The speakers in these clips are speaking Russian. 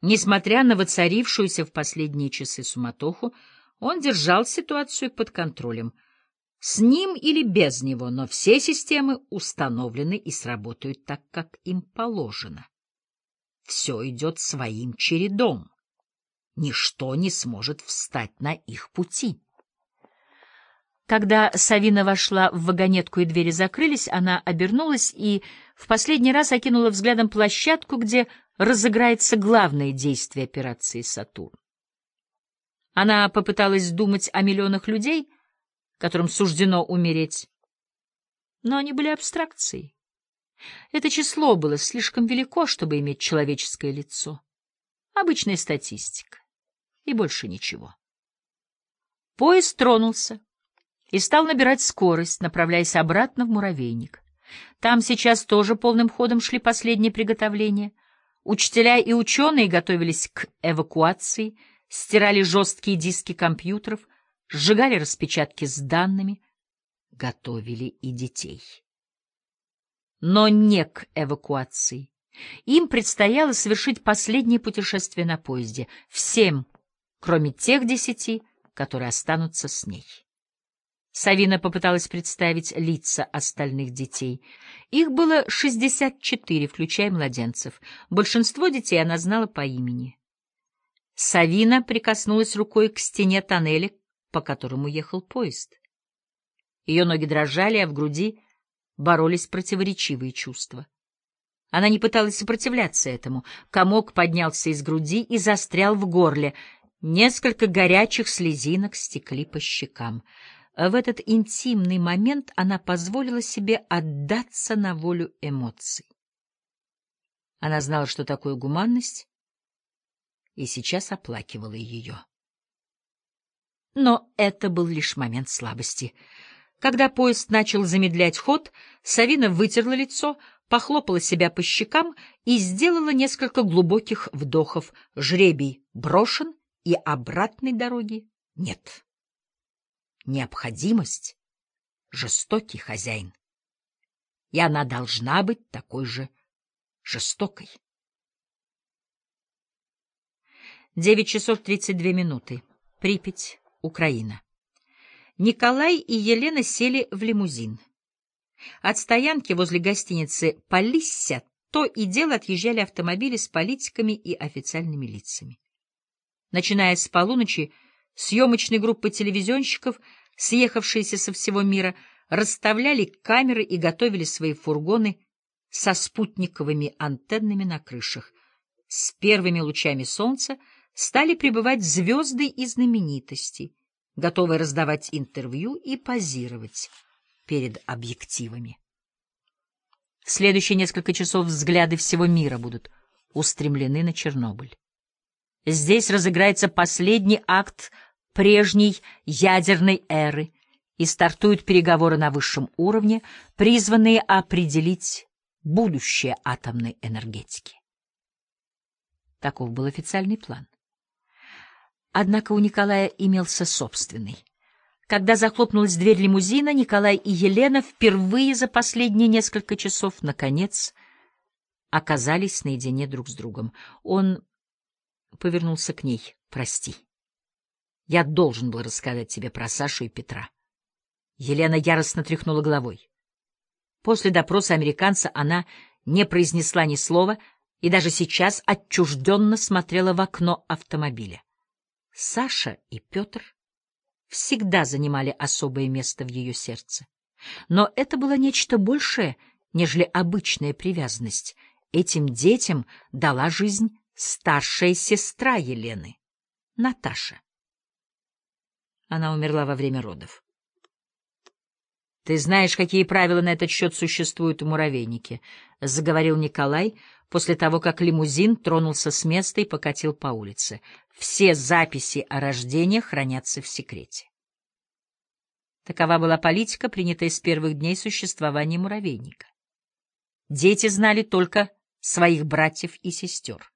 Несмотря на воцарившуюся в последние часы суматоху, он держал ситуацию под контролем. С ним или без него, но все системы установлены и сработают так, как им положено. Все идет своим чередом. Ничто не сможет встать на их пути. Когда Савина вошла в вагонетку и двери закрылись, она обернулась и в последний раз окинула взглядом площадку, где разыграется главное действие операции «Сатурн». Она попыталась думать о миллионах людей, которым суждено умереть, но они были абстракцией. Это число было слишком велико, чтобы иметь человеческое лицо. Обычная статистика. И больше ничего. Поезд тронулся и стал набирать скорость, направляясь обратно в муравейник. Там сейчас тоже полным ходом шли последние приготовления. Учителя и ученые готовились к эвакуации, стирали жесткие диски компьютеров, сжигали распечатки с данными, готовили и детей. Но не к эвакуации. Им предстояло совершить последнее путешествие на поезде, всем, кроме тех десяти, которые останутся с ней. Савина попыталась представить лица остальных детей. Их было 64, включая младенцев. Большинство детей она знала по имени. Савина прикоснулась рукой к стене тоннеля, по которому ехал поезд. Ее ноги дрожали, а в груди боролись противоречивые чувства. Она не пыталась сопротивляться этому. Комок поднялся из груди и застрял в горле. Несколько горячих слезинок стекли по щекам — в этот интимный момент она позволила себе отдаться на волю эмоций. Она знала, что такое гуманность, и сейчас оплакивала ее. Но это был лишь момент слабости. Когда поезд начал замедлять ход, Савина вытерла лицо, похлопала себя по щекам и сделала несколько глубоких вдохов. Жребий брошен, и обратной дороги нет необходимость — жестокий хозяин. И она должна быть такой же жестокой. Девять часов тридцать две минуты. Припять, Украина. Николай и Елена сели в лимузин. От стоянки возле гостиницы «Полисся» то и дело отъезжали автомобили с политиками и официальными лицами. Начиная с полуночи, съемочной группы телевизионщиков — съехавшиеся со всего мира, расставляли камеры и готовили свои фургоны со спутниковыми антеннами на крышах. С первыми лучами солнца стали прибывать звезды и знаменитости, готовые раздавать интервью и позировать перед объективами. В следующие несколько часов взгляды всего мира будут устремлены на Чернобыль. Здесь разыграется последний акт прежней ядерной эры и стартуют переговоры на высшем уровне, призванные определить будущее атомной энергетики. Таков был официальный план. Однако у Николая имелся собственный. Когда захлопнулась дверь лимузина, Николай и Елена впервые за последние несколько часов, наконец, оказались наедине друг с другом. Он повернулся к ней. «Прости». Я должен был рассказать тебе про Сашу и Петра. Елена яростно тряхнула головой. После допроса американца она не произнесла ни слова и даже сейчас отчужденно смотрела в окно автомобиля. Саша и Петр всегда занимали особое место в ее сердце. Но это было нечто большее, нежели обычная привязанность. Этим детям дала жизнь старшая сестра Елены, Наташа. Она умерла во время родов. «Ты знаешь, какие правила на этот счет существуют в муравейнике», — заговорил Николай после того, как лимузин тронулся с места и покатил по улице. «Все записи о рождении хранятся в секрете». Такова была политика, принятая с первых дней существования муравейника. Дети знали только своих братьев и сестер.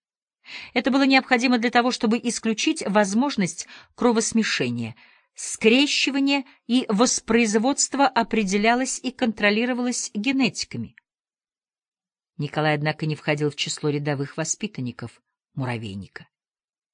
Это было необходимо для того, чтобы исключить возможность кровосмешения — Скрещивание и воспроизводство определялось и контролировалось генетиками. Николай, однако, не входил в число рядовых воспитанников муравейника.